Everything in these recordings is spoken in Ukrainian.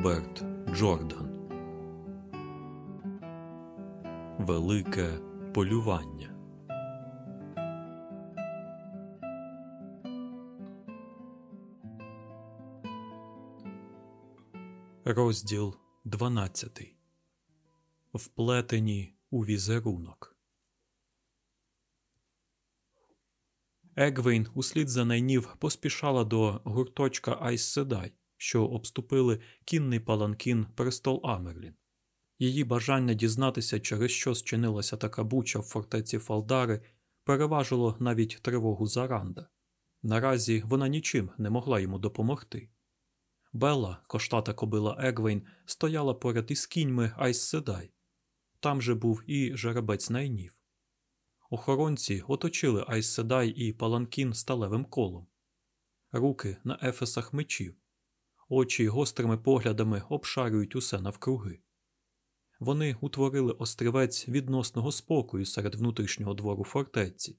Роберт Джордан Велике полювання. Розділ 12. Вплетені у візерунок. Егвейн услід за найнів поспішала до гурточка Айс Седай, що обступили кінний паланкін престол Амерлін. Її бажання дізнатися, через що зчинилася така буча в фортеці Фалдари, переважило навіть тривогу за Ранда. Наразі вона нічим не могла йому допомогти. Белла, кошлата кобила Егвейн, стояла поряд із кіньми Айз Седай. Там же був і жеребець Найнів. Охоронці оточили Айз Седай і паланкін сталевим колом, руки на ефесах мечів, очі гострими поглядами обшарюють усе навкруги. Вони утворили острівець відносного спокою серед внутрішнього двору фортеці,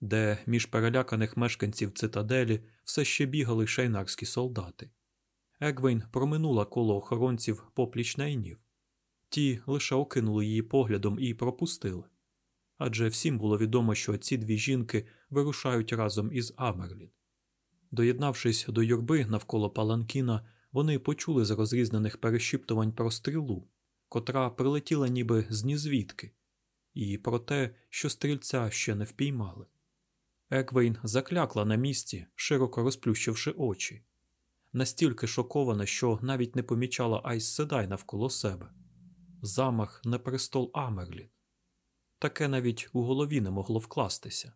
де між переляканих мешканців цитаделі все ще бігали шейнарські солдати. Егвейн проминула коло охоронців попліч найнів. Ті лише окинули її поглядом і пропустили. Адже всім було відомо, що ці дві жінки вирушають разом із Амерлін. Доєднавшись до юрби навколо паланкіна, вони почули з розрізнених перешіптувань про стрілу, котра прилетіла ніби з нізвідки, і про те, що стрільця ще не впіймали. Егвейн заклякла на місці, широко розплющивши очі, настільки шокована, що навіть не помічала Айз Седай навколо себе. Замах на престол Амерлін. Таке навіть у голові не могло вкластися.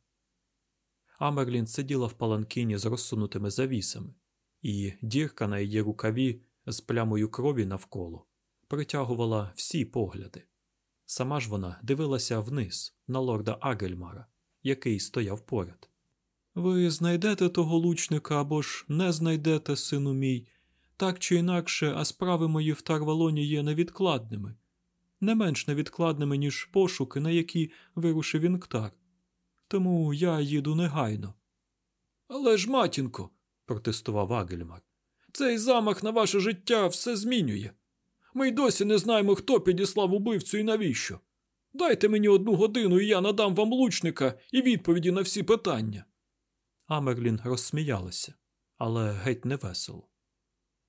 Амерлін сиділа в паланкіні з розсунутими завісами, і дірка на її рукаві з плямою крові навколо притягувала всі погляди. Сама ж вона дивилася вниз на лорда Агельмара, який стояв поряд. Ви знайдете того лучника або ж не знайдете, сину мій, так чи інакше, а справи мої в Тарвалоні є невідкладними, не менш невідкладними, ніж пошуки, на які вирушив Інктар. Тому я їду негайно. Але ж, матінко, протестував Агельмар, цей замах на ваше життя все змінює. Ми й досі не знаємо, хто підіслав убивцю і навіщо. Дайте мені одну годину, і я надам вам лучника і відповіді на всі питання. Амерлін розсміялася, але геть не весело.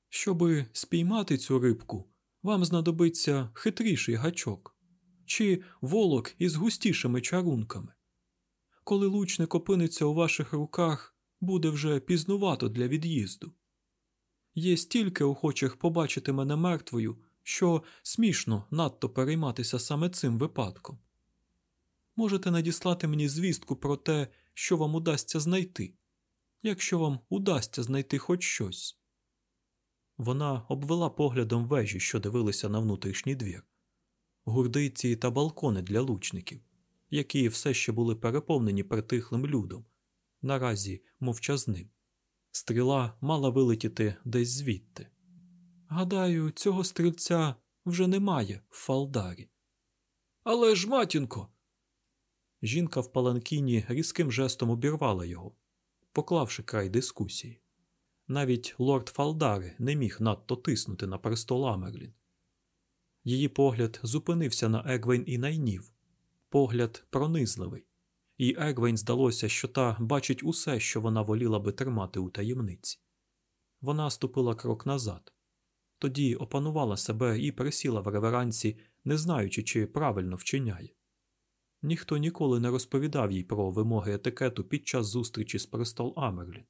Щоби спіймати цю рибку, вам знадобиться хитріший гачок чи волок із густішими чарунками. Коли лучник опиниться у ваших руках, буде вже пізнувато для від'їзду. Є стільки охочих побачити мене мертвою, що смішно надто перейматися саме цим випадком. Можете надіслати мені звістку про те, що вам удасться знайти, якщо вам удасться знайти хоч щось. Вона обвела поглядом вежі, що дивилися на внутрішній двір, гурдиці та балкони для лучників, які все ще були переповнені притихлим людом, наразі мовчазним. Стріла мала вилетіти десь звідти. Гадаю, цього стрільця вже немає в Фалдарі. Але ж, матінко. Жінка в паланкіні різким жестом обірвала його, поклавши край дискусії. Навіть лорд Фалдари не міг надто тиснути на престол Амерлін. Її погляд зупинився на Егвейн і найнів, погляд пронизливий, і Егвейн здалося, що та бачить усе, що вона воліла би тримати у таємниці. Вона ступила крок назад, тоді опанувала себе і присіла в реверансі, не знаючи, чи правильно вчиняє. Ніхто ніколи не розповідав їй про вимоги етикету під час зустрічі з престол Амерлін.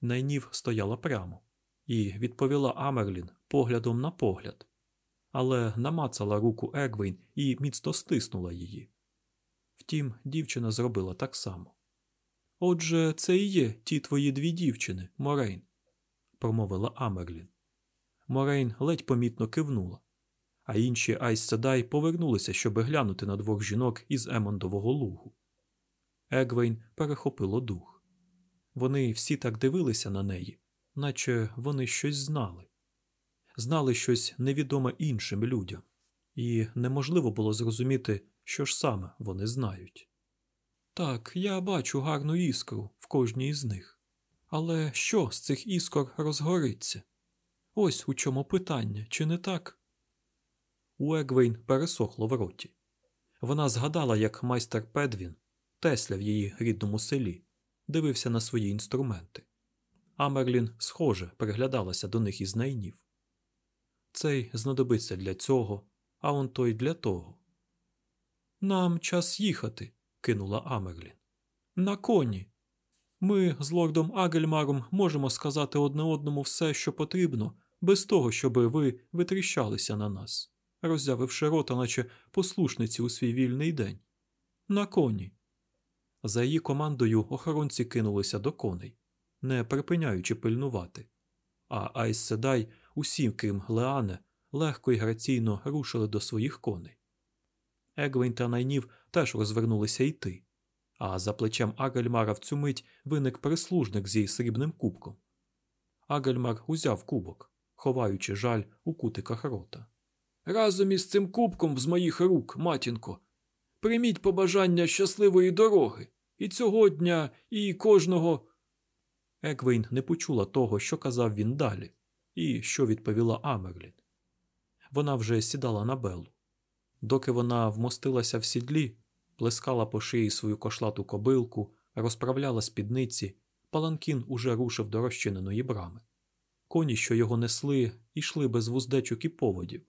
Найнів стояла прямо і відповіла Амерлін поглядом на погляд, але намацала руку Егвейн і міцно стиснула її. Втім, дівчина зробила так само. Отже, це і є ті твої дві дівчини, Морейн, промовила Амерлін. Морейн ледь помітно кивнула, а інші Айз Седай повернулися, щоб глянути на двох жінок із Емондового лугу. Егвейн перехопило дух. Вони всі так дивилися на неї, наче вони щось знали, знали щось невідоме іншим людям, і неможливо було зрозуміти, що ж саме вони знають. Так, я бачу гарну іскру в кожній із них. Але що з цих іскор розгориться? Ось у чому питання, чи не так? У Егвейн пересохло в роті. Вона згадала, як майстер Педвін, Тесля в її рідному селі, дивився на свої інструменти. Амерлін, схоже, приглядалася до них із найнів. Цей знадобиться для цього, а он той для того. Нам час їхати, кинула Амерлін. На коні. Ми з лордом Агельмаром можемо сказати одне одному все, що потрібно, без того, щоби ви витріщалися на нас, роззявивши рота, наче послушниці у свій вільний день. На коні. За її командою охоронці кинулися до коней, не припиняючи пильнувати. А Айс Седай, усім, крім Леане, легко і граційно рушили до своїх коней. Егвейн та найнів теж розвернулися йти, а за плечем Агельмара в цю мить виник прислужник зі срібним кубком. Агельмар узяв кубок, ховаючи жаль у кутиках рота. Разом із цим кубком з моїх рук, матінко, прийміть побажання щасливої дороги і цього дня, і кожного. Егвейн не почула того, що казав він далі, і що відповіла Амерлін. Вона вже сідала на Белу. Доки вона вмостилася в сідлі, плескала по шиї свою кошлату кобилку, розправляла спідниці, паланкін уже рушив до розчиненої брами. Коні, що його несли, йшли без вуздечок і поводів.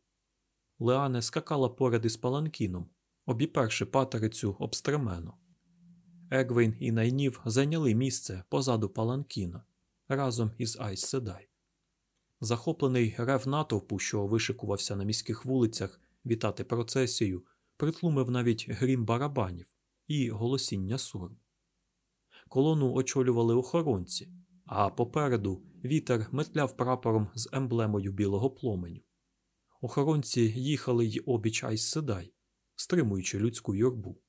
Леане скакала поряд із паланкіном, обіперши патерицю об стремену. Егвейн і найнів зайняли місце позаду паланкіна разом із Айс Седай. Захоплений рев натовпу, що вишикувався на міських вулицях вітати процесію, притлумив навіть грім барабанів і голосіння сурм. Колону очолювали охоронці, а попереду вітер метляв прапором з емблемою білого пломеню. Охоронці їхали й обіч Айс Седай, стримуючи людську юрбу.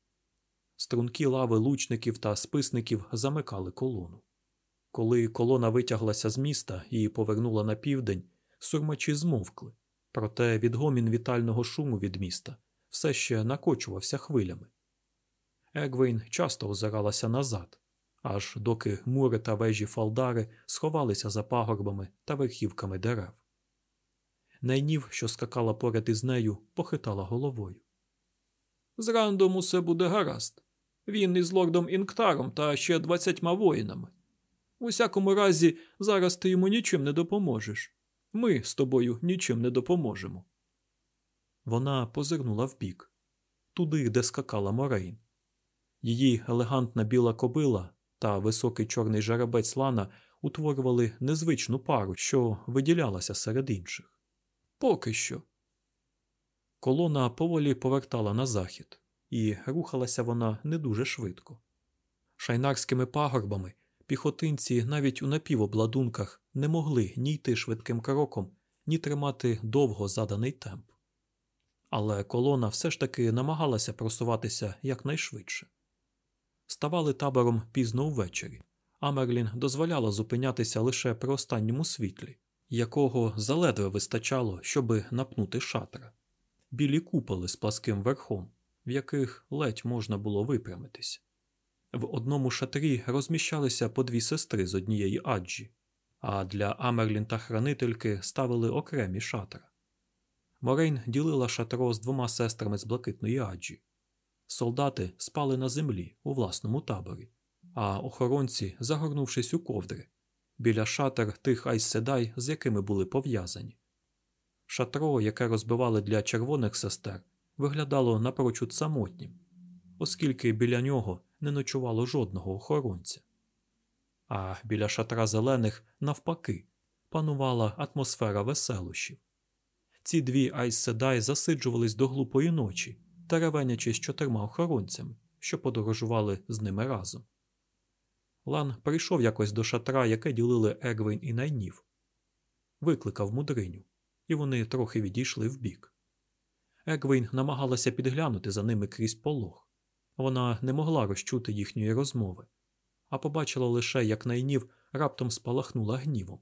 Стрункі лави лучників та списників замикали колону. Коли колона витяглася з міста і повернула на південь, сурмачі змовкли, проте відгомін вітального шуму від міста все ще накочувався хвилями. Егвейн часто озиралася назад, аж доки мури та вежі фалдари сховалися за пагорбами та верхівками дерев. Найнів, що скакала поряд із нею, похитала головою. З рандом усе буде гаразд. Він із лордом Інктаром та ще двадцятьма воїнами. У всякому разі, зараз ти йому нічим не допоможеш. Ми з тобою нічим не допоможемо. Вона позирнула вбік, туди, де скакала Морейн. Її елегантна біла кобила та високий чорний жеребець лана утворювали незвичну пару, що виділялася серед інших. Поки що. Колона поволі повертала на захід, і рухалася вона не дуже швидко. Шайнарськими пагорбами піхотинці навіть у напівобладунках не могли ні йти швидким кроком, ні тримати довго заданий темп. Але колона все ж таки намагалася просуватися якнайшвидше. Ставали табором пізно ввечері, а Мерлін дозволяла зупинятися лише при останньому світлі, якого заледве вистачало, щоби напнути шатра, білі куполи з пласким верхом, в яких ледь можна було випрямитись. В одному шатрі розміщалися по дві сестри з однієї аджі, а для Амерлін та хранительки ставили окремі шатра. Морейн ділила шатро з двома сестрами з блакитної аджі. Солдати спали на землі у власному таборі, а охоронці, загорнувшись у ковдри, біля шатер тих айсседай, з якими були пов'язані. Шатро, яке розбивали для червоних сестер, виглядало напрочуд самотнім, оскільки біля нього не ночувало жодного охоронця. А біля шатра зелених, навпаки, панувала атмосфера веселощів. Ці дві айсседай засиджувались до глупої ночі, теревенячи з чотирма охоронцями, що подорожували з ними разом. Лан прийшов якось до шатра, яке ділили Егвейн і найнів, викликав мудриню, і вони трохи відійшли вбік. Егвейн намагалася підглянути за ними крізь полог. Вона не могла розчути їхньої розмови, а побачила лише, як найнів раптом спалахнула гнівом,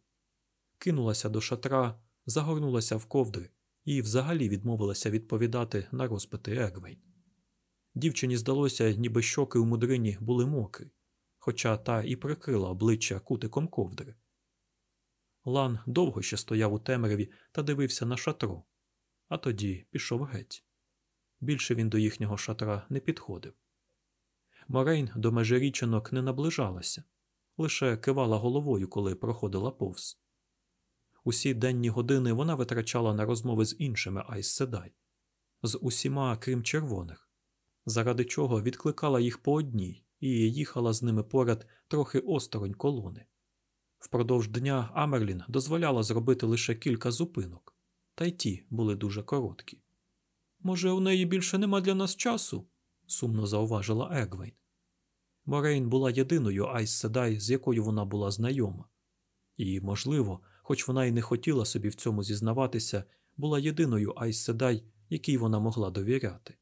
кинулася до шатра, загорнулася в ковдри і взагалі відмовилася відповідати на розпити Егвейн. Дівчині здалося, ніби щоки у мудрині були мокрі, хоча та і прикрила обличчя кутиком ковдри. Лан довго ще стояв у темряві та дивився на шатро, а тоді пішов геть. Більше він до їхнього шатра не підходив. Морейн до межі річинок не наближалася, лише кивала головою, коли проходила повз. Усі денні години вона витрачала на розмови з іншими Айс Седай, з усіма, крім червоних, заради чого відкликала їх по одній і їхала з ними поряд трохи осторонь колони. Впродовж дня Амерлін дозволяла зробити лише кілька зупинок, та й ті були дуже короткі. Може, у неї більше нема для нас часу? Сумно зауважила Егвейн. Морейн була єдиною Айс Седай, з якою вона була знайома, і, можливо, хоч вона й не хотіла собі в цьому зізнаватися, була єдиною Айс Седай, якій вона могла довіряти.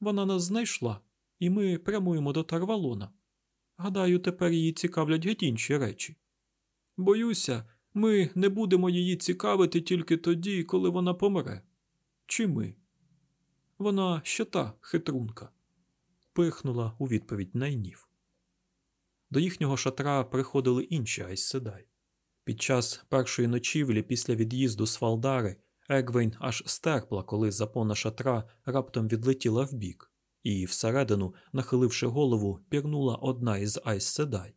Вона нас знайшла, і ми прямуємо до Тарвалона. Гадаю, тепер її цікавлять геть інші речі. Боюся, ми не будемо її цікавити тільки тоді, коли вона помре. Чи ми? Вона ще та хитрунка, пихнула у відповідь найнів. До їхнього шатра приходили інші айсседай. Під час першої ночівлі після від'їзду з Фалдари Егвейн аж стерпла, коли запона шатра раптом відлетіла вбік, і всередину, нахиливши голову, пірнула одна із айсседай.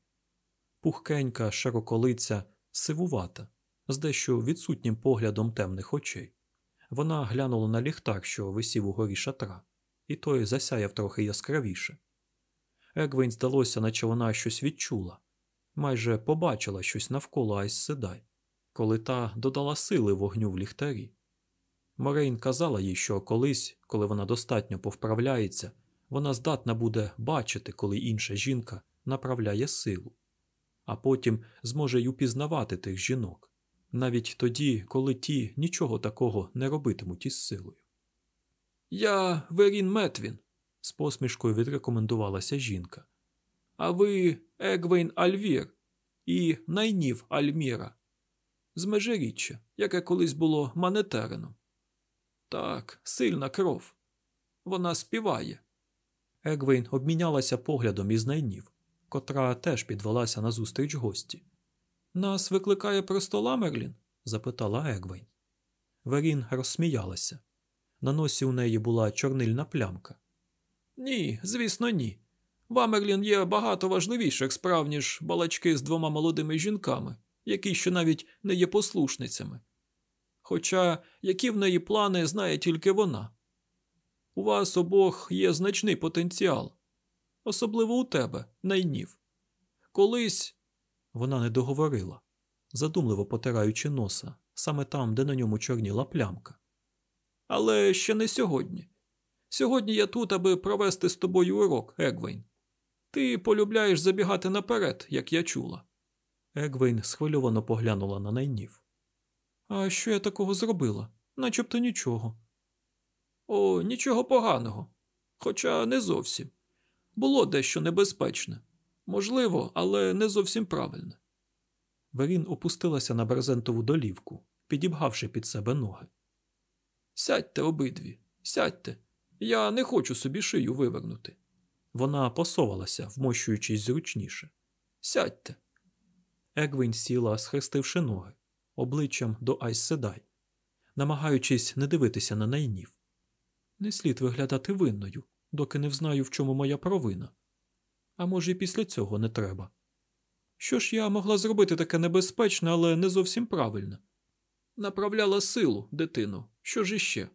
Пухкенька, широколиця, сивувата, з дещо відсутнім поглядом темних очей. Вона глянула на ліхтар, що висів у горі шатра, і той засяяв трохи яскравіше. Егвейн здалося, наче вона щось відчула, майже побачила щось навколо Айс Седай, коли та додала сили вогню в ліхтарі. Морейн казала їй, що колись, коли вона достатньо повправляється, вона здатна буде бачити, коли інша жінка направляє силу, а потім зможе й упізнавати тих жінок, навіть тоді, коли ті нічого такого не робитимуть із силою. Я Верін Метвін, з посмішкою відрекомендувалася жінка. А ви Егвейн Альвір і найнів Альміра з межиріччя, яке колись було манетерином. Так, сильна кров. Вона співає. Егвейн обмінялася поглядом із найнів, котра теж підвелася назустріч гості. Нас викликає престола Мерлін? запитала Егвейн. Верін розсміялася. На носі у неї була чорнильна плямка. Ні, звісно, ні. В Амерлін є багато важливіших справ, ніж балачки з двома молодими жінками, які ще навіть не є послушницями. Хоча які в неї плани знає тільки вона. У вас обох є значний потенціал, особливо у тебе, найнів. Колись вона не договорила, задумливо потираючи носа, саме там, де на ньому чорніла плямка. Але ще не сьогодні. Сьогодні я тут, аби провести з тобою урок, Егвейн. Ти полюбляєш забігати наперед, як я чула. Егвейн схвильовано поглянула на найнів. А що я такого зробила? Начебто нічого. О, нічого поганого. Хоча не зовсім. Було дещо небезпечне. Можливо, але не зовсім правильне. Верін опустилася на брезентову долівку, підібгавши під себе ноги. Сядьте обидві, сядьте. Я не хочу собі шию вивернути. Вона посовалася, вмощуючись зручніше. Сядьте. Егвін сіла, схрестивши ноги, обличчям до Айс Седай, намагаючись не дивитися на найнів. Не слід виглядати винною, доки не взнаю, в чому моя провина. А може, і після цього не треба. Що ж я могла зробити таке небезпечне, але не зовсім правильне? Направляла силу, дитину. Що ж іще?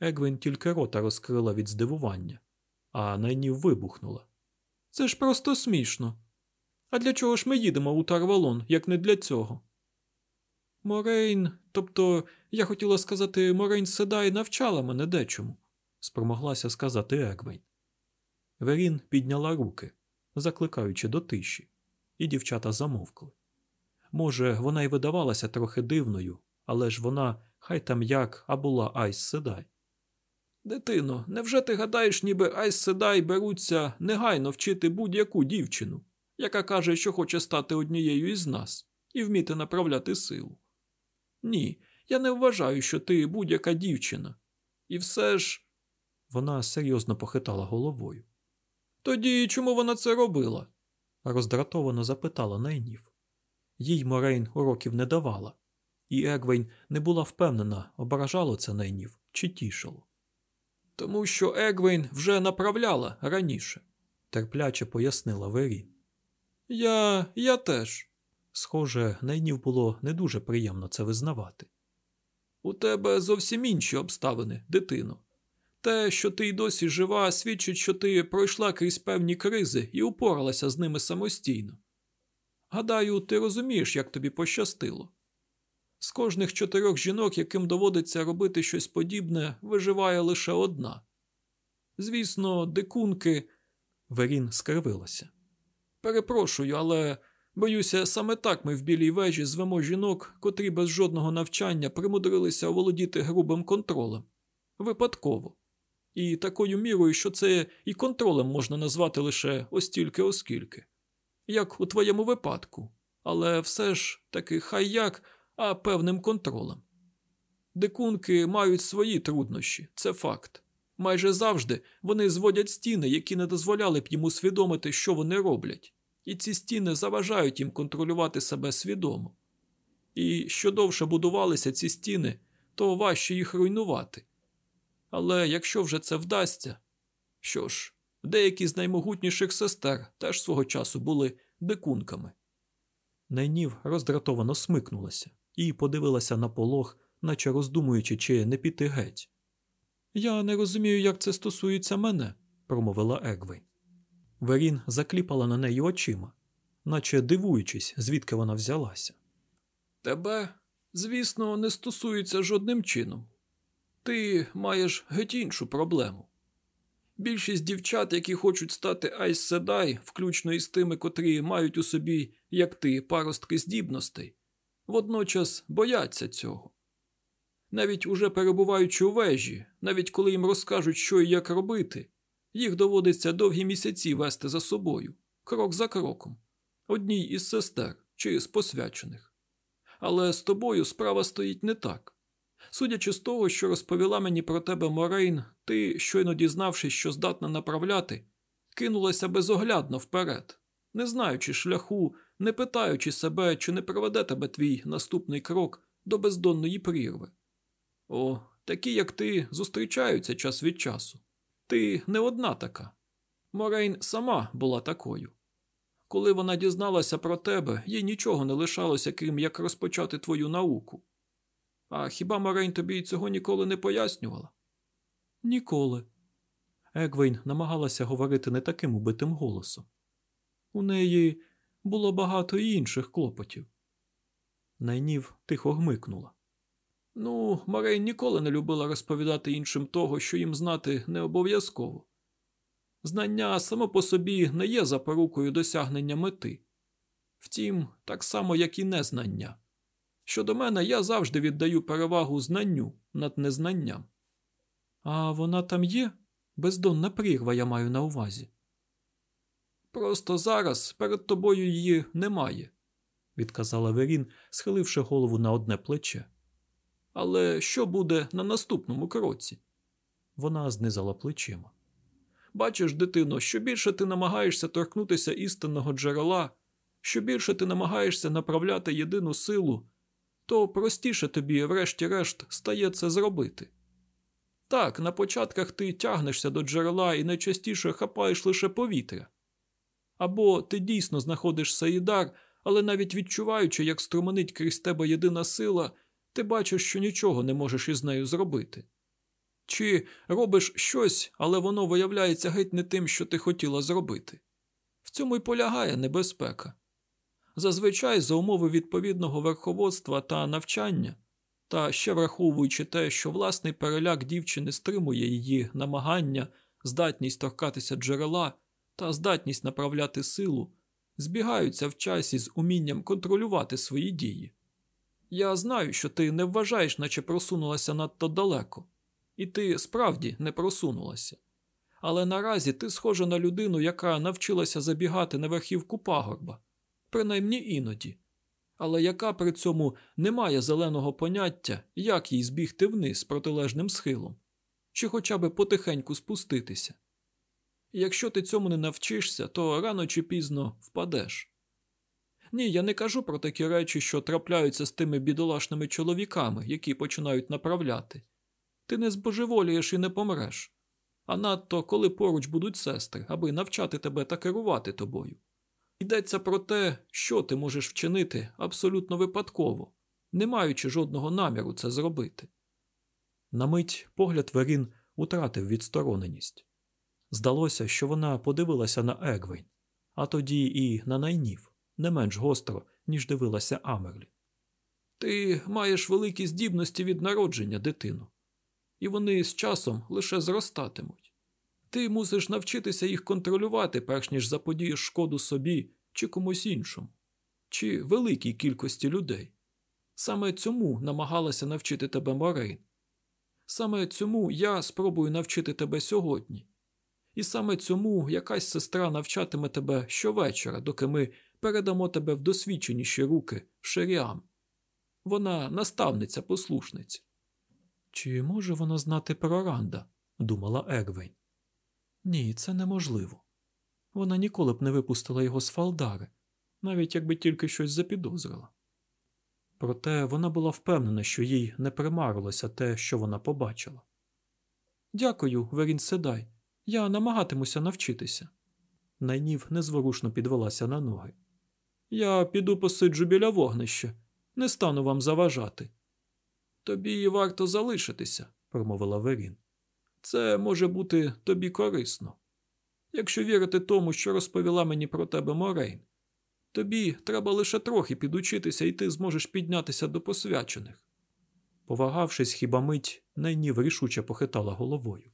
Егвін тільки рота розкрила від здивування, а найнів вибухнула. Це ж просто смішно. А для чого ж ми їдемо у Тарвалон, як не для цього? Морейн, тобто, я хотіла сказати, Морейн Седай навчала мене дечому, спромоглася сказати Егвейн. Верін підняла руки, закликаючи до тиші, і дівчата замовкли. Може, вона й видавалася трохи дивною, але ж вона, хай там як, а була Айс Седай. Дитино, невже ти гадаєш, ніби Айс Седай беруться негайно вчити будь-яку дівчину, яка каже, що хоче стати однією із нас і вміти направляти силу? Ні, я не вважаю, що ти будь-яка дівчина. І все ж. Вона серйозно похитала головою. Тоді чому вона це робила? роздратовано запитала найнів. Їй Морейн уроків не давала, і Егвейн не була впевнена, ображало це найнів чи тішило. Тому що Егвейн вже направляла раніше, терпляче пояснила Верін. Я я теж. Схоже, найнів було не дуже приємно це визнавати. У тебе зовсім інші обставини, дитино. Те, що ти й досі жива, свідчить, що ти пройшла крізь певні кризи і упоралася з ними самостійно. Гадаю, ти розумієш, як тобі пощастило. З кожних чотирьох жінок, яким доводиться робити щось подібне, виживає лише одна. Звісно, дикунки. Верін скривилася. Перепрошую, але боюся, саме так ми в білій вежі звемо жінок, котрі без жодного навчання примудрилися оволодіти грубим контролем. Випадково. І такою мірою, що це і контролем можна назвати лише остільки оскільки. Як у твоєму випадку, але все ж таки хай як, а певним контролем. Дикунки мають свої труднощі, це факт. Майже завжди вони зводять стіни, які не дозволяли б їм усвідомити, що вони роблять, і ці стіни заважають їм контролювати себе свідомо. І що довше будувалися ці стіни, то важче їх руйнувати. Але якщо вже це вдасться, що ж, деякі з наймогутніших сестер теж свого часу були дикунками. Найнів роздратовано смикнулася і подивилася на полог, наче роздумуючи, чи не піти геть. Я не розумію, як це стосується мене, промовила Егвей. Верін закліпала на неї очима, наче дивуючись, звідки вона взялася. Тебе, звісно, не стосується жодним чином. Ти маєш геть іншу проблему. Більшість дівчат, які хочуть стати Айс Седай, включно із тими, котрі мають у собі, як ти, паростки здібностей, водночас бояться цього. Навіть уже перебуваючи у вежі, навіть коли їм розкажуть, що і як робити, їх доводиться довгі місяці вести за собою, крок за кроком, одній із сестер чи з посвячених. Але з тобою справа стоїть не так. Судячи з того, що розповіла мені про тебе Морейн, ти, щойно дізнавшись, що здатна направляти, кинулася безоглядно вперед, не знаючи шляху, не питаючи себе, чи не приведе тебе твій наступний крок до бездонної прірви. О, такі, як ти, зустрічаються час від часу. Ти не одна така. Морейн сама була такою. Коли вона дізналася про тебе, їй нічого не лишалося, крім як розпочати твою науку. А хіба Морейн тобі цього ніколи не пояснювала? Ніколи. Егвейн намагалася говорити не таким убитим голосом. У неї було багато інших клопотів. Найнів тихо гмикнула. Ну, Морейн ніколи не любила розповідати іншим того, що їм знати не обов'язково. Знання само по собі не є запорукою досягнення мети. Втім, так само, як і незнання. Щодо мене, я завжди віддаю перевагу знанню над незнанням. А вона там є? Бездонна прірва, я маю на увазі. Просто зараз перед тобою її немає, відказала Верін, схиливши голову на одне плече. Але що буде на наступному кроці? Вона знизала плечима. Бачиш, дитино, що більше ти намагаєшся торкнутися істинного джерела, що більше ти намагаєшся направляти єдину силу, то простіше тобі, врешті-решт, стає це зробити. Так, на початках ти тягнешся до джерела і найчастіше хапаєш лише повітря. Або ти дійсно знаходиш Саїдар, але навіть відчуваючи, як струменить крізь тебе єдина сила, ти бачиш, що нічого не можеш із нею зробити. Чи робиш щось, але воно виявляється геть не тим, що ти хотіла зробити. В цьому й полягає небезпека. Зазвичай за умови відповідного верховодства та навчання, та ще враховуючи те, що власний переляк дівчини стримує її намагання, здатність торкатися джерела та здатність направляти силу, збігаються в часі з умінням контролювати свої дії. Я знаю, що ти не вважаєш, наче просунулася надто далеко, і ти справді не просунулася. Але наразі ти схожа на людину, яка навчилася забігати на верхівку пагорба, принаймні іноді, але яка при цьому не має зеленого поняття, як їй збігти вниз протилежним схилом, чи хоча б потихеньку спуститися. Якщо ти цьому не навчишся, то рано чи пізно впадеш. Ні, я не кажу про такі речі, що трапляються з тими бідолашними чоловіками, які починають направляти. Ти не збожеволієш і не помреш. А надто коли поруч будуть сестри, аби навчати тебе та керувати тобою. Йдеться про те, що ти можеш вчинити абсолютно випадково, не маючи жодного наміру це зробити. На мить погляд Верін утратив відстороненість. Здалося, що вона подивилася на Егвейн, а тоді і на найнів, не менш гостро, ніж дивилася Амерлі. Ти маєш великі здібності від народження, дитину, і вони з часом лише зростатимуть. Ти мусиш навчитися їх контролювати, перш ніж заподієш шкоду собі чи комусь іншому, чи великій кількості людей. Саме цьому намагалася навчити тебе Морейн. Саме цьому я спробую навчити тебе сьогодні. І саме цьому якась сестра навчатиме тебе щовечора, доки ми передамо тебе в досвідченіші руки шеріам. Вона наставниця послушниця. Чи може вона знати про Ранда? думала Егвейн. Ні, це неможливо. Вона ніколи б не випустила його з Фалдари, навіть якби тільки щось запідозрила. Проте вона була впевнена, що їй не примарилося те, що вона побачила. Дякую, Верін Седай. Я намагатимуся навчитися. Найнів незворушно підвелася на ноги. Я піду посиджу біля вогнища, не стану вам заважати. Тобі варто залишитися, промовила Верін. Це може бути тобі корисно. Якщо вірити тому, що розповіла мені про тебе Морейн, тобі треба лише трохи підучитися, і ти зможеш піднятися до посвячених. Повагавшись хіба мить, найнів рішуче похитала головою.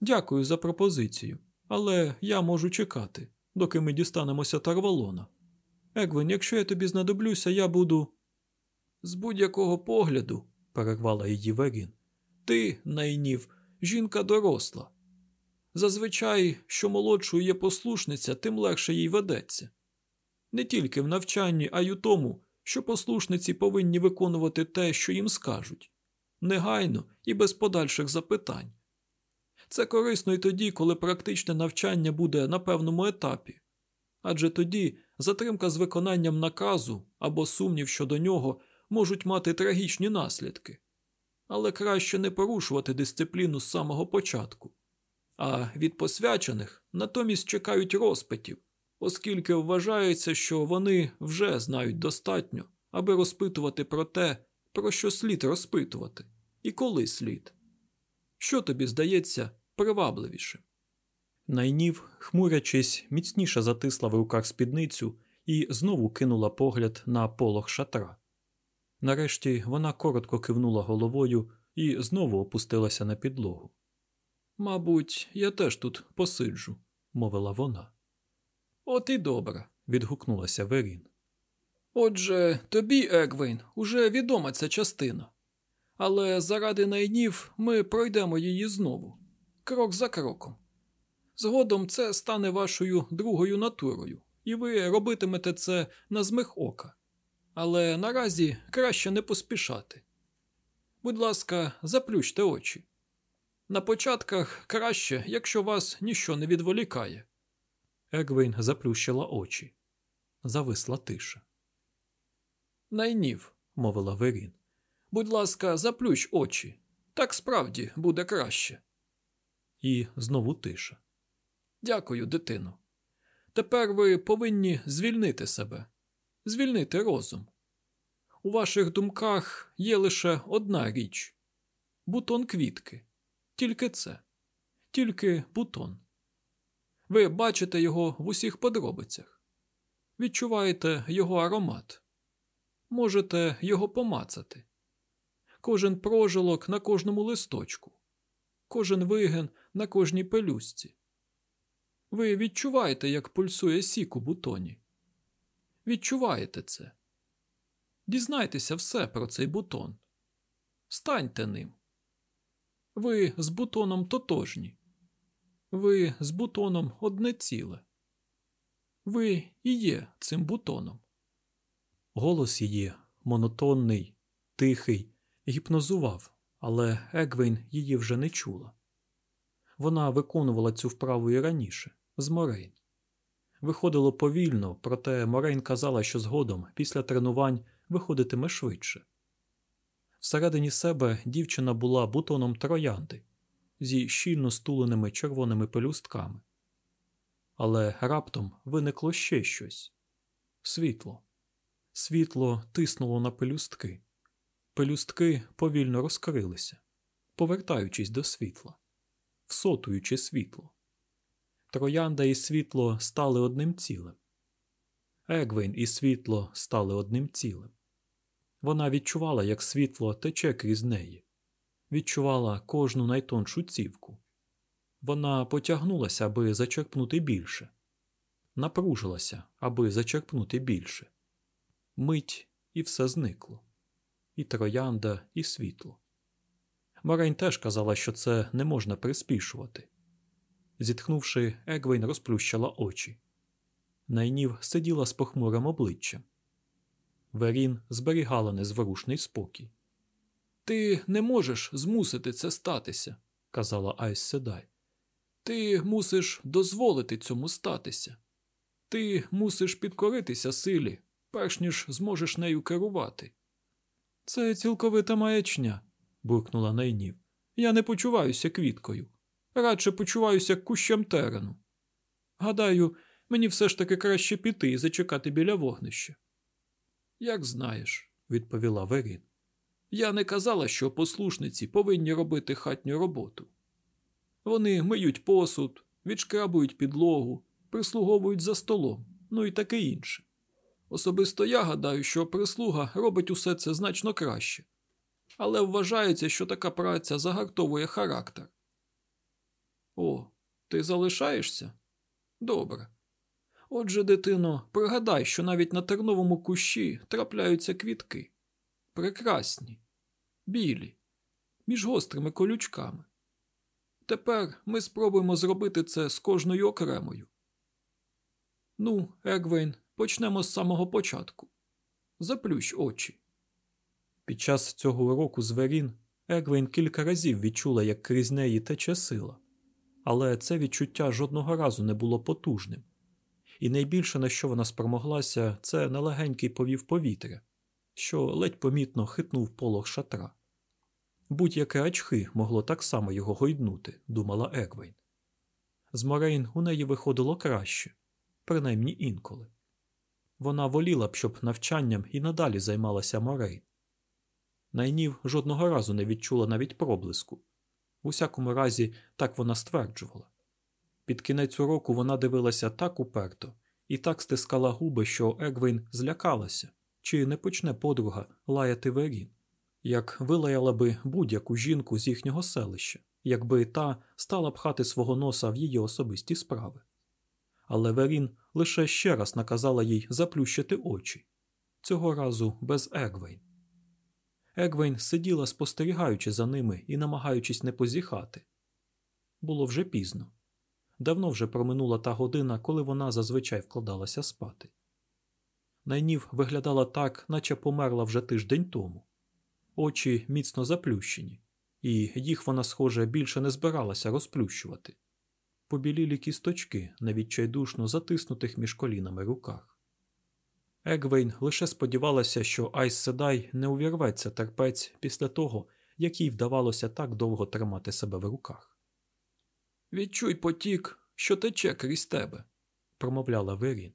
Дякую за пропозицію, але я можу чекати, доки ми дістанемося Тарвалона. Егвин, якщо я тобі знадоблюся, я буду. З будь-якого погляду, перервала її Верін, ти, найнів, жінка доросла. Зазвичай, що молодшою є послушниця, тим легше їй ведеться. Не тільки в навчанні, а й у тому, що послушниці повинні виконувати те, що їм скажуть, негайно і без подальших запитань. Це корисно і тоді, коли практичне навчання буде на певному етапі, адже тоді затримка з виконанням наказу або сумнів щодо нього можуть мати трагічні наслідки, але краще не порушувати дисципліну з самого початку. А від посвячених натомість чекають розпитів, оскільки вважається, що вони вже знають достатньо, аби розпитувати про те, про що слід розпитувати, і коли слід. Що тобі здається привабливіше? Найнів, хмурячись, міцніше затисла в руках спідницю і знову кинула погляд на полох шатра. Нарешті вона коротко кивнула головою і знову опустилася на підлогу. Мабуть, я теж тут посиджу, мовила вона. От і добре, відгукнулася Верін. Отже, тобі, Егвейн, уже відома ця частина. Але заради найнів ми пройдемо її знову, крок за кроком. Згодом це стане вашою другою натурою, і ви робитимете це на змих ока. Але наразі краще не поспішати. Будь ласка, заплющте очі. На початках краще, якщо вас ніщо не відволікає. Егвейн заплющила очі. Зависла тиша. Найнів, мовила Верін. Будь ласка, заплющ очі. Так справді буде краще. І знову тиша. Дякую, дитино. Тепер ви повинні звільнити себе, звільнити розум. У ваших думках є лише одна річ бутон квітки. Тільки це, тільки бутон. Ви бачите його в усіх подробицях, відчуваєте його аромат, можете його помацати. Кожен прожилок на кожному листочку, кожен вигин на кожній пелюстці. Ви відчуваєте, як пульсує сік у бутоні. Відчуваєте це. Дізнайтеся все про цей бутон. Станьте ним. Ви з бутоном тотожні. Ви з бутоном одне ціле. Ви і є цим бутоном. Голос її монотонний, тихий, гіпнозував, але Егвейн її вже не чула. Вона виконувала цю вправу і раніше, з Морейн. Виходило повільно, проте Морейн казала, що згодом, після тренувань, виходитиме швидше. Всередині себе дівчина була бутоном троянди зі щільно стуленими червоними пелюстками. Але раптом виникло ще щось світло. Світло тиснуло на пелюстки. Пелюстки повільно розкрилися, повертаючись до світла, всотуючи світло. Троянда і світло стали одним цілим. Егвейн і світло стали одним цілим. Вона відчувала, як світло тече крізь неї, відчувала кожну найтоншу цівку. Вона потягнулася, аби зачерпнути більше, напружилася, аби зачерпнути більше. Мить і все зникло і троянда, і світло. Марень теж казала, що це не можна приспішувати. Зітхнувши, Егвейн розплющила очі. Найнів сиділа з похмурим обличчям. Верін зберігала незворушний спокій. Ти не можеш змусити це статися, казала Айс Седай. Ти мусиш дозволити цьому статися. Ти мусиш підкоритися силі, перш ніж зможеш нею керувати. Це цілковита маячня, буркнула найнів. Я не почуваюся квіткою. Радше почуваюся кущем терену. Гадаю, мені все ж таки краще піти і зачекати біля вогнища. Як знаєш, відповіла Верін. Я не казала, що послушниці повинні робити хатню роботу. Вони миють посуд, відшкрабують підлогу, прислуговують за столом, ну і таке інше. Особисто я гадаю, що прислуга робить усе це значно краще, але вважається, що така праця загартовує характер. О, ти залишаєшся? Добре. Отже, дитино, пригадай, що навіть на терновому кущі трапляються квітки. Прекрасні, білі, між гострими колючками. Тепер ми спробуємо зробити це з кожною окремою. Ну, Егвейн, почнемо з самого початку. Заплющ очі. Під час цього уроку з Верін Егвейн кілька разів відчула, як крізь неї тече сила, але це відчуття жодного разу не було потужним, і найбільше на що вона спромоглася, це нелегенький повів повітря, що ледь помітно хитнув полог шатра. Будь-яке ачхи могло так само його гойднути, думала Егвейн. З Морейн у неї виходило краще, принаймні інколи. Вона воліла б, щоб навчанням і надалі займалася Морейн. Найнів жодного разу не відчула навіть проблиску. В усякому разі, так вона стверджувала. Під кінець уроку вона дивилася так уперто і так стискала губи, що Егвейн злякалася, чи не почне подруга лаяти Верін, як вилаяла би будь-яку жінку з їхнього селища, якби та стала пхати свого носа в її особисті справи. Але Верін лише ще раз наказала їй заплющити очі, цього разу без Егвейн. Егвейн сиділа, спостерігаючи за ними і намагаючись не позіхати. Було вже пізно. Давно вже проминула та година, коли вона зазвичай вкладалася спати. Найнів виглядала так, наче померла вже тиждень тому, очі міцно заплющені, і їх вона, схоже, більше не збиралася розплющувати. Побілілі кісточки на відчайдушно затиснутих між колінами руках. Егвейн лише сподівалася, що Айс Седай не увірветься терпець після того, як їй вдавалося так довго тримати себе в руках. Відчуй потік, що тече крізь тебе, промовляла Верін.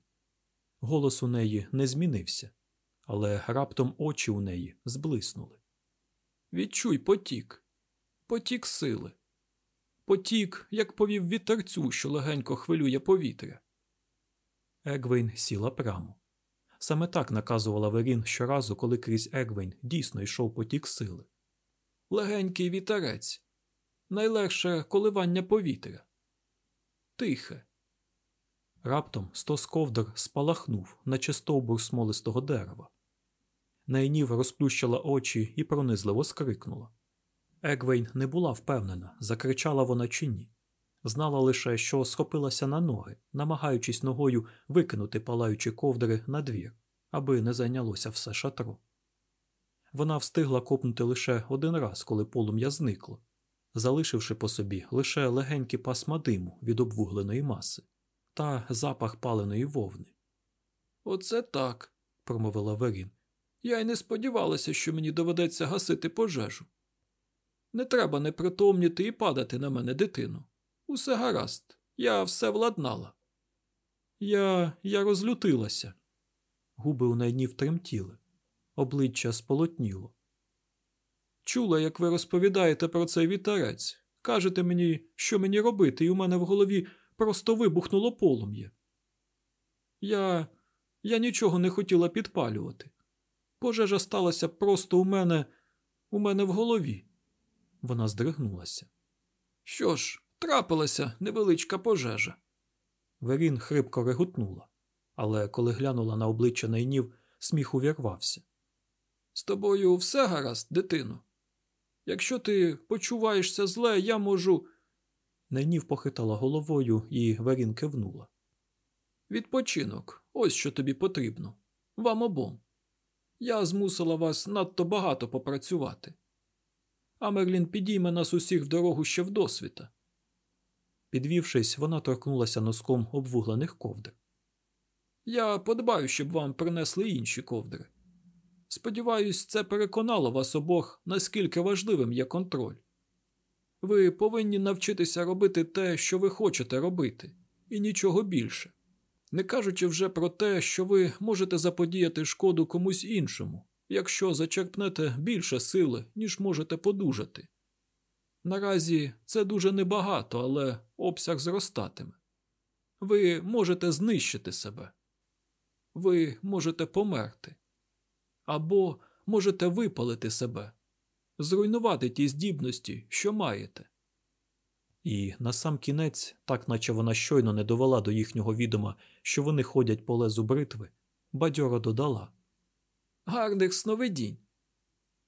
Голос у неї не змінився, але раптом очі у неї зблиснули. Відчуй потік, потік сили, потік, як повів вітерцю, що легенько хвилює повітря. Егвейн сіла прямо. Саме так наказувала Верін щоразу, коли крізь Егвейн дійсно йшов потік сили. Легенький вітерець, найлегше коливання повітря. Тихе. Раптом стос ковдр спалахнув, наче стовбур смолистого дерева. Найнів розплющила очі і пронизливо скрикнула. Егвейн не була впевнена, закричала вона чи ні. Знала лише, що схопилася на ноги, намагаючись ногою викинути палаючі ковдри на двір, аби не зайнялося все шатро. Вона встигла копнути лише один раз, коли полум'я зникло, залишивши по собі лише легенькі пасма диму від обвугленої маси. та запах паленої вовни. Оце так, промовила Верін. Я й не сподівалася, що мені доведеться гасити пожежу. Не треба непритомніти і падати на мене, дитину. Усе гаразд, я все владнала. Я я розлютилася. Губи у найнів тремтіли, обличчя сполотніло. Чула, як ви розповідаєте про цей вітерець. Кажете мені, що мені робити, і у мене в голові просто вибухнуло полум'я. Я я нічого не хотіла підпалювати. Пожежа сталася просто у мене у мене в голові. Вона здригнулася. Що ж, трапилася невеличка пожежа. Верін хрипко реготнула, але коли глянула на обличчя найнів, сміх увірвався. З тобою все гаразд, дитино. Якщо ти почуваєшся зле, я можу. Найнів похитала головою, і Верін кивнула. Відпочинок, ось що тобі потрібно. Вам обом. Я змусила вас надто багато попрацювати. А Мерлін підійме нас усіх в дорогу ще вдосвіта. Підвівшись, вона торкнулася носком обвуглених ковдр. Я подбаю, щоб вам принесли інші ковдри. Сподіваюсь, це переконало вас обох, наскільки важливим є контроль. Ви повинні навчитися робити те, що ви хочете робити, і нічого більше, не кажучи вже про те, що ви можете заподіяти шкоду комусь іншому, якщо зачерпнете більше сили, ніж можете подужати. Наразі це дуже небагато, але обсяг зростатиме. Ви можете знищити себе, ви можете померти, або можете випалити себе, зруйнувати ті здібності, що маєте. І на сам кінець, так наче вона щойно не довела до їхнього відома, що вони ходять по лезу бритви, бадьоро додала Гарних сновидінь.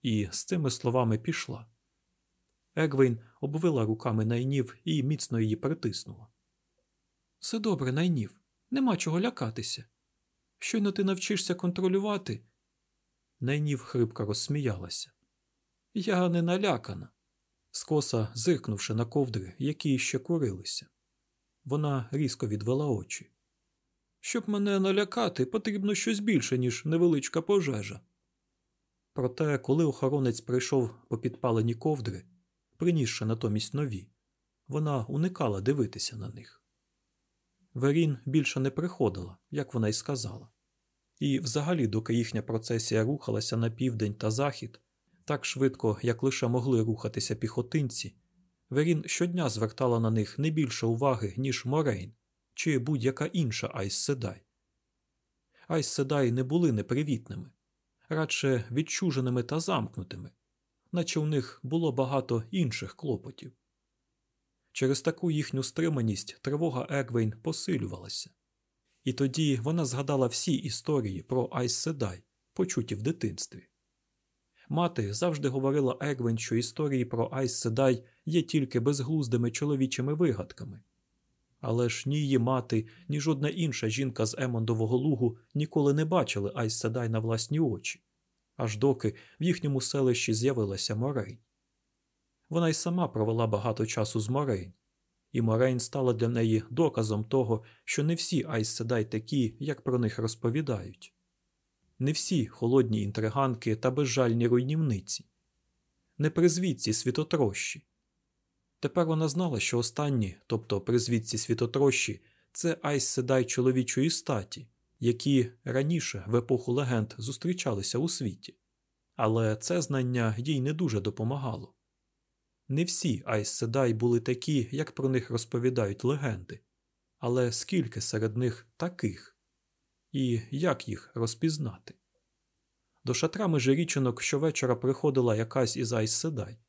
І з цими словами пішла. Егвейн обвила руками найнів і міцно її притиснула. Все добре, найнів, нема чого лякатися. Щойно ти навчишся контролювати. Найнів хрипко розсміялася. Я не налякана, скоса зиркнувши на ковдри, які ще курилися. Вона різко відвела очі. Щоб мене налякати, потрібно щось більше, ніж невеличка пожежа. Проте, коли охоронець прийшов по підпалені ковдри, принісши натомість нові, вона уникала дивитися на них. Верін більше не приходила, як вона й сказала. І, взагалі, доки їхня процесія рухалася на південь та захід, так швидко, як лише могли рухатися піхотинці, Верін щодня звертала на них не більше уваги, ніж Морейн чи будь-яка інша Айс Седай. Айс Седай не були непривітними, радше відчуженими та замкнутими, наче у них було багато інших клопотів. Через таку їхню стриманість тривога Егвейн посилювалася, і тоді вона згадала всі історії про Айс Седай, почуті в дитинстві. Мати завжди говорила Егвейн, що історії про Айс Седай є тільки безглуздими чоловічими вигадками. Але ж ні її мати, ні жодна інша жінка з Емондового лугу ніколи не бачили Айс Седай на власні очі, аж доки в їхньому селищі з'явилася Морейн. Вона й сама провела багато часу з Морейн, і Морейн стала для неї доказом того, що не всі Айс Седай такі, як про них розповідають не всі холодні інтриганки та безжальні руйнівниці, не призвідці світотрощі. Тепер вона знала, що останні, тобто призвідці світотрощі, це айс седай чоловічої статі, які раніше в епоху легенд зустрічалися у світі, але це знання їй не дуже допомагало. Не всі айс седай були такі, як про них розповідають легенди, але скільки серед них таких і як їх розпізнати. До шатра межирічинок щовечора приходила якась із Айс Седай,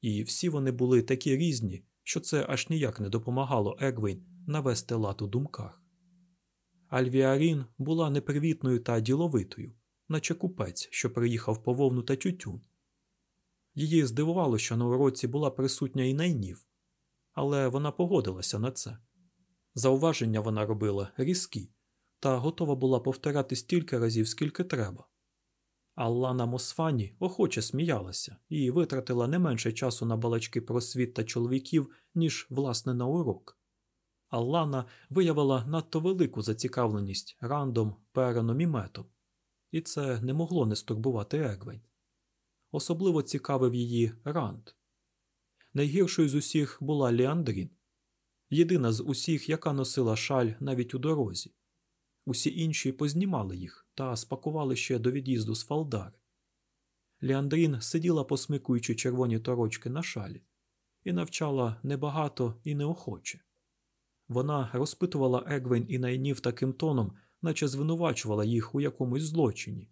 і всі вони були такі різні, що це аж ніяк не допомагало Егвейн навести лад у думках. Альвіарін була непривітною та діловитою, наче купець, що приїхав по вовну та тютюн. Її здивувало, що на уроці була присутня і найнів, але вона погодилася на це. Зауваження вона робила різкі, та готова була повторяти стільки разів, скільки треба. Аллана Мосфані охоче сміялася і витратила не менше часу на балачки про світ та чоловіків, ніж власне на урок. Аллана виявила надто велику зацікавленість рандом, переном і це не могло не стурбувати Егвень. Особливо цікавив її ранд. Найгіршою з усіх була Ліандрін, єдина з усіх, яка носила шаль навіть у дорозі. Усі інші познімали їх та спакували ще до від'їзду з Фалдари. Ліандрін сиділа, посмикуючи червоні торочки на шалі, і навчала небагато і неохоче. Вона розпитувала Егвень і найнів таким тоном, наче звинувачувала їх у якомусь злочині,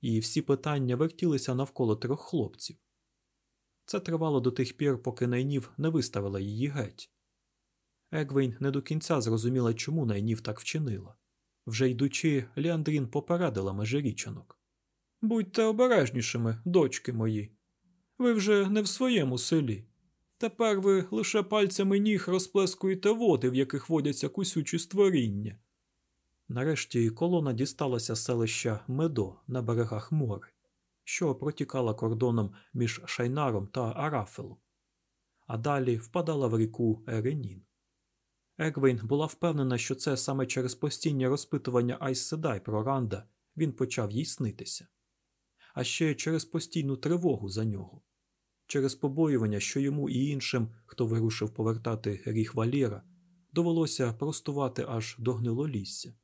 і всі питання вертілися навколо трьох хлопців. Це тривало до тих пір, поки найнів не виставила її геть. Егвейн не до кінця зрозуміла, чому найнів так вчинила. Вже йдучи, Ліандрін попередила межирічанок. Будьте обережнішими, дочки мої. Ви вже не в своєму селі. Тепер ви лише пальцями ніг розплескуєте води, в яких водяться кусючі створіння. Нарешті колона дісталася селища Медо на берегах Мори, що протікала кордоном між Шайнаром та Арафелом, а далі впадала в ріку Еренін. Егвейн була впевнена, що це саме через постійні розпитування Айс Седай про Ранда він почав їй снитися, а ще через постійну тривогу за нього, через побоювання, що йому і іншим, хто вирушив повертати ріг Валіра, довелося простувати аж до гнилолісся.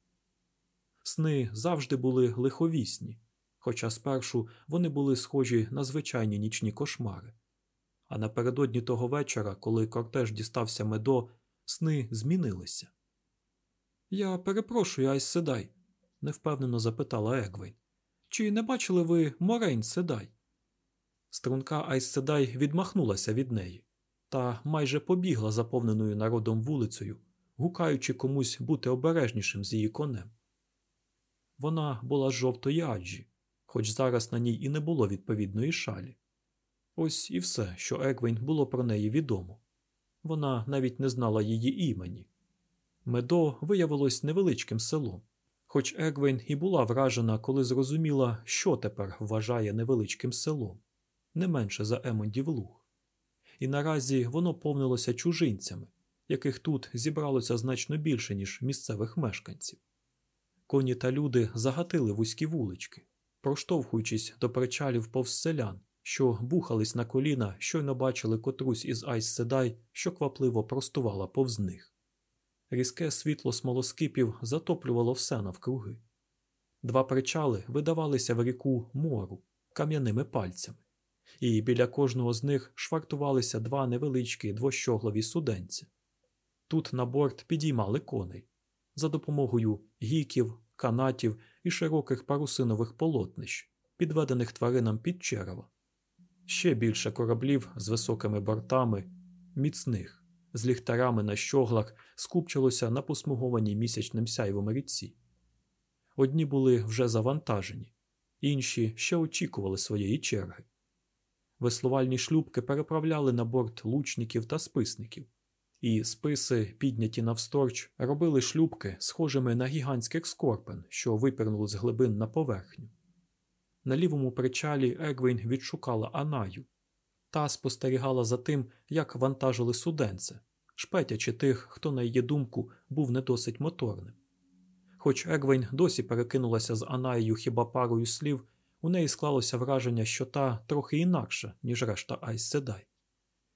Сни завжди були лиховісні, хоча спершу вони були схожі на звичайні нічні кошмари. А напередодні того вечора, коли кортеж дістався Медо, сни змінилися. Я перепрошую, Айс Седай, невпевнено запитала Егвейн. Чи не бачили ви Морейн Седай? Струнка Айс Седай відмахнулася від неї та майже побігла заповненою народом вулицею, гукаючи комусь бути обережнішим з її конем. Вона була жовтої аджі, хоч зараз на ній і не було відповідної шалі. Ось і все, що Егвейн було про неї відомо. Вона навіть не знала її імені. Медо виявилось невеличким селом, хоч Егвейн і була вражена, коли зрозуміла, що тепер вважає невеличким селом, не менше за Емондів луг. І наразі воно повнилося чужинцями, яких тут зібралося значно більше, ніж місцевих мешканців. Коні та люди загатили вузькі вулички, проштовхуючись до причалів повз селян, що бухались на коліна, щойно бачили котрусь із Айс Седай, що квапливо простувала повз них. Різке світло смолоскипів затоплювало все навкруги. Два причали видавалися в ріку мору кам'яними пальцями, і біля кожного з них швартувалися два невеличкі двощоглові суденці. Тут на борт підіймали коней за допомогою гіків, канатів і широких парусинових полотнищ, підведених тваринам під черева. Ще більше кораблів з високими бортами, міцних, з ліхтарами на щоглах скупчилося на посмугованій місячним сяйвом ріці. Одні були вже завантажені, інші ще очікували своєї черги. Веслувальні шлюбки переправляли на борт лучників та списників, і списи, підняті навсторч, робили шлюбки схожими на гігантських скорпен, що випірнули з глибин на поверхню. На лівому причалі Егвін відшукала Анаю та спостерігала за тим, як вантажили суденце, шпетячи тих, хто, на її думку, був не досить моторним. Хоч Егвейн досі перекинулася з Анаєю хіба парою слів, у неї склалося враження, що та трохи інакша, ніж решта Айс Седай.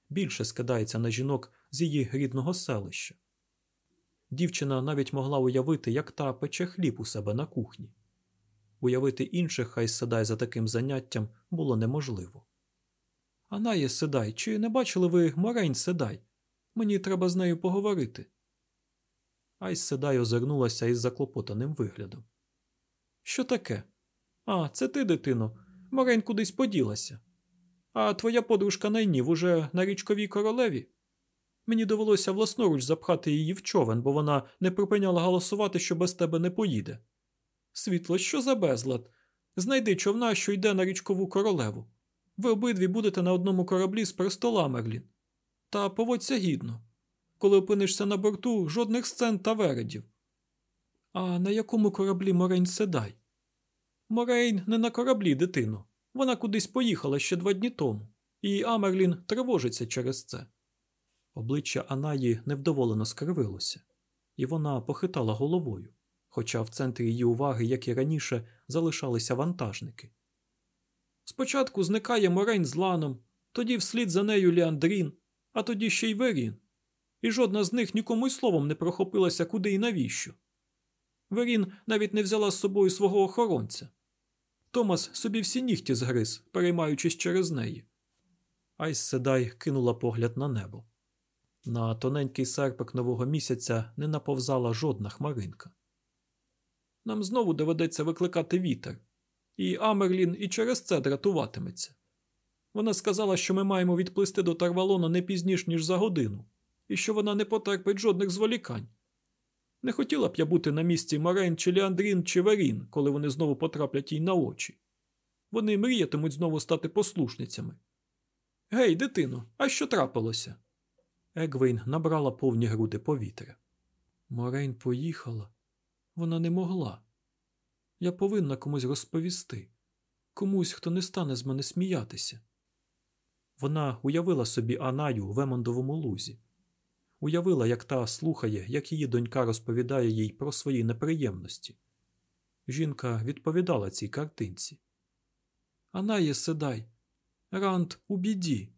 Більше скидається на жінок з її рідного селища. Дівчина навіть могла уявити, як та пече хліб у себе на кухні. Уявити інших хай седай за таким заняттям було неможливо. Анає седай, чи не бачили ви Морень седай? Мені треба з нею поговорити. Айс седай озирнулася із заклопотаним виглядом. Що таке? А, це ти, дитино. Морень кудись поділася. А твоя подружка найнів уже на річковій королеві. Мені довелося власноруч запхати її в човен, бо вона не припиняла голосувати, що без тебе не поїде. Світло, що за безлад? Знайди човна, що йде на річкову королеву. Ви обидві будете на одному кораблі з престола, Мерлін. Та поводься гідно. Коли опинишся на борту, жодних сцен та вередів. А на якому кораблі Морейн седай? Морейн не на кораблі, дитино. Вона кудись поїхала ще два дні тому, і Амерлін тривожиться через це. Обличчя Анаї невдоволено скривилося, і вона похитала головою, хоча в центрі її уваги, як і раніше, залишалися вантажники. Спочатку зникає Морейн з ланом, тоді вслід за нею Ліандрін, а тоді ще й Верін. І жодна з них нікому й словом не прохопилася куди і навіщо. Верін навіть не взяла з собою свого охоронця. Томас собі всі нігті згриз, переймаючись через неї. Айс Седай кинула погляд на небо. На тоненький серпик нового місяця не наповзала жодна хмаринка. Нам знову доведеться викликати вітер, і Амерлін і через це дратуватиметься. Вона сказала, що ми маємо відплисти до Тарвалона не пізніш, ніж за годину, і що вона не потерпить жодних зволікань. Не хотіла б я бути на місці Марен чи Ліандрін чи Верін, коли вони знову потраплять їй на очі. Вони мріятимуть знову стати послушницями. Гей, дитино, а що трапилося? Егвейн набрала повні груди повітря. Морейн поїхала. Вона не могла. Я повинна комусь розповісти, комусь, хто не стане з мене сміятися. Вона уявила собі Анаю в Емондовому лузі, уявила, як та слухає, як її донька розповідає їй про свої неприємності. Жінка відповідала цій картинці. Анає, седай, Ранд у біді.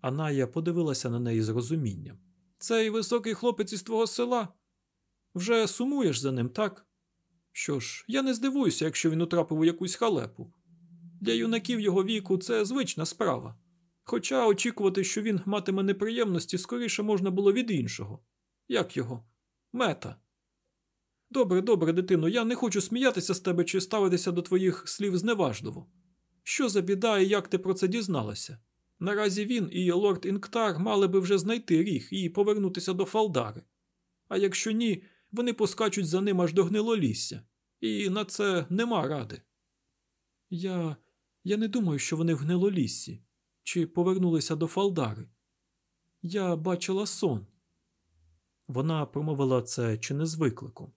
Аная подивилася на неї з розумінням. Цей високий хлопець із твого села. Вже сумуєш за ним, так? Що ж, я не здивуюся, якщо він утрапив у якусь халепу. Для юнаків його віку це звична справа. Хоча очікувати, що він матиме неприємності, скоріше можна було від іншого. Як його? Мета. Добре, добре, дитино, я не хочу сміятися з тебе чи ставитися до твоїх слів зневажливо. Що за біда і як ти про це дізналася? Наразі він і лорд Інктар мали би вже знайти ріг і повернутися до Фалдари. А якщо ні, вони поскачуть за ним аж до гнилолісся, і на це нема ради. Я я не думаю, що вони в гнилоліссі чи повернулися до Фалдари. Я бачила сон. Вона промовила це чи не з викликом.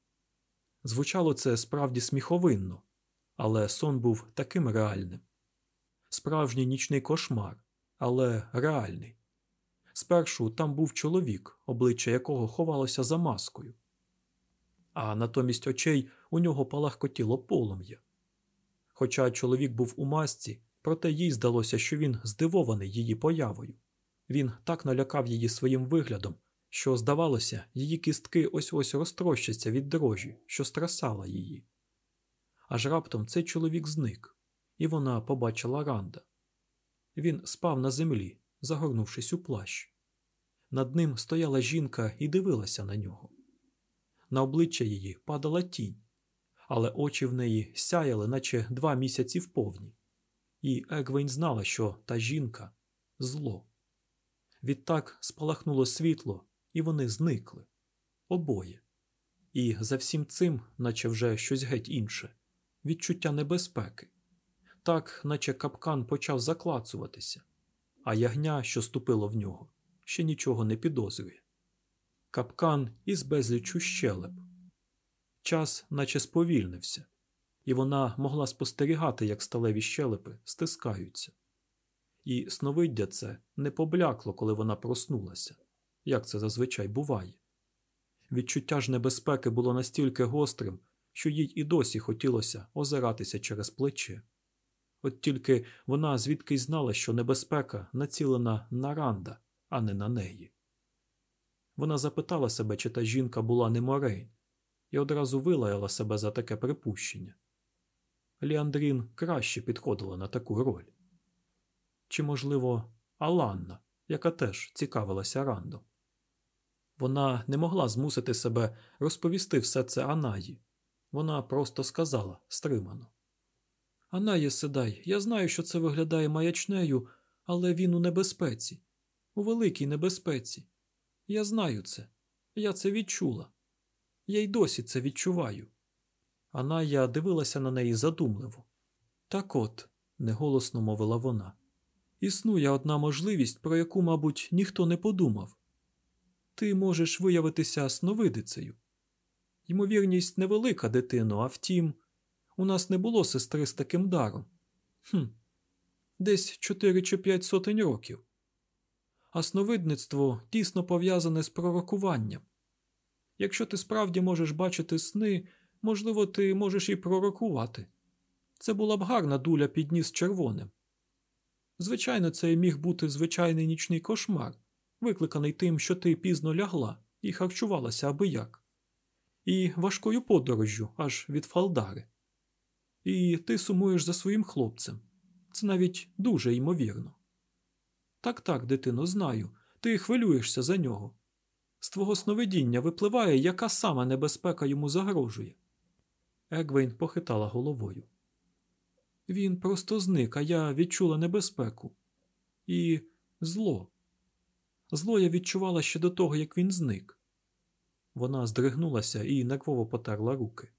Звучало це справді сміховинно, але сон був таким реальним. Справжній нічний кошмар, але реальний. Спершу там був чоловік, обличчя якого ховалося за маскою, а натомість очей у нього палахкотіло полум'я. Хоча чоловік був у масці, проте їй здалося, що він здивований її появою. Він так налякав її своїм виглядом, що, здавалося, її кістки ось ось розтрощаться від дрожі, що страсала її. Аж раптом цей чоловік зник, і вона побачила Ранда. Він спав на землі, загорнувшись у плащ. Над ним стояла жінка і дивилася на нього. На обличчя її падала тінь, але очі в неї сяяли, наче два місяці вповні. І Егвень знала, що та жінка зло. Відтак спалахнуло світло, і вони зникли обоє. І за всім цим, наче вже щось геть інше, відчуття небезпеки, так, наче капкан почав заклацуватися, а ягня, що ступило в нього, ще нічого не підозрює. Капкан із безлічу щелеп. Час наче сповільнився, і вона могла спостерігати, як сталеві щелепи стискаються. І сновиддя це не поблякло, коли вона проснулася, як це зазвичай буває. Відчуття ж небезпеки було настільки гострим, що їй і досі хотілося озиратися через плече. От тільки вона звідки й знала, що небезпека націлена на Ранда, а не на неї. Вона запитала себе, чи та жінка була не Морейн, і одразу вилаяла себе за таке припущення. Ліандрін краще підходила на таку роль. Чи, можливо, Аланна, яка теж цікавилася Рандом. Вона не могла змусити себе розповісти все це Анаї. Вона просто сказала стримано. Анає Седай, я знаю, що це виглядає маячнею, але він у небезпеці, у великій небезпеці. Я знаю це, я це відчула. Я й досі це відчуваю. Аная дивилася на неї задумливо. Так от, неголосно мовила вона, існує одна можливість, про яку, мабуть, ніхто не подумав. Ти можеш виявитися сновидицею. Ймовірність невелика, дитино, а втім, у нас не було сестри з таким даром. Хм, Десь чотири чи п'ять сотень років. А сновидництво тісно пов'язане з пророкуванням. Якщо ти справді можеш бачити сни, можливо, ти можеш і пророкувати. Це була б гарна дуля під ніс червоним. Звичайно, це міг бути звичайний нічний кошмар, викликаний тим, що ти пізно лягла і харчувалася аби як, і важкою подорожжю аж від Фалдари. І ти сумуєш за своїм хлопцем. Це навіть дуже ймовірно. Так, так, дитино, знаю, ти хвилюєшся за нього. З твого сновидіння випливає, яка сама небезпека йому загрожує. Егвейн похитала головою. Він просто зник, а я відчула небезпеку. І зло. Зло я відчувала ще до того, як він зник. Вона здригнулася і нервово потерла руки.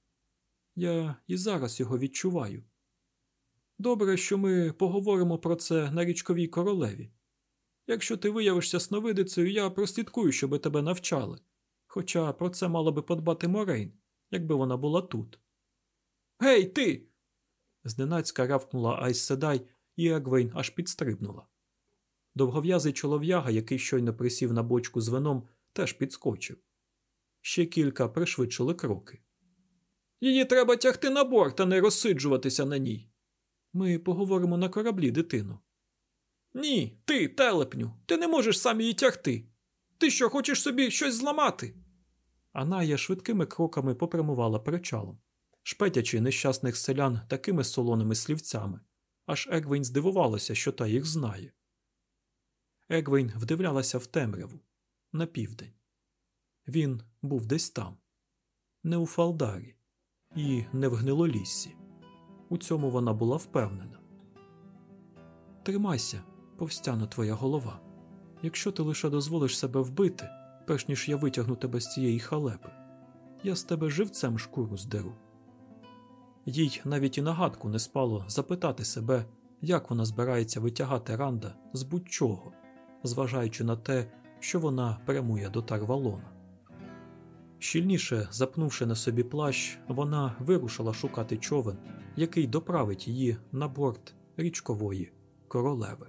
Я і зараз його відчуваю. Добре, що ми поговоримо про це на річковій королеві. Якщо ти виявишся сновидицею, я прослідкую, щоби тебе навчали. Хоча про це мала би подбати Морейн, якби вона була тут. Гей, ти! Зненацька рявкнула Айс Седай, і Егвейн аж підстрибнула. Довгов'язий чолов'яга, який щойно присів на бочку з вином, теж підскочив. Ще кілька пришвидшили кроки. Її треба тягти на борт, а не розсиджуватися на ній. Ми поговоримо на кораблі, дитино. Ні, ти, телепню, ти не можеш сам її тягти. Ти що, хочеш собі щось зламати? Аная швидкими кроками попрямувала причалом, шпетячи нещасних селян такими солоними слівцями, аж Егвейн здивувалася, що та їх знає. Егвейн вдивлялася в темряву на південь. Він був десь там, не у Фалдарі і не в гнилоліссі. У цьому вона була впевнена. Тримайся, повстяна твоя голова. Якщо ти лише дозволиш себе вбити, перш ніж я витягну тебе з цієї халепи, я з тебе живцем шкуру здеру. Їй навіть і нагадку не спало запитати себе, як вона збирається витягати Ранда з будь-чого, зважаючи на те, що вона прямує до Тарвалона. Щільніше запнувши на собі плащ, вона вирушила шукати човен, який доправить її на борт річкової королеви.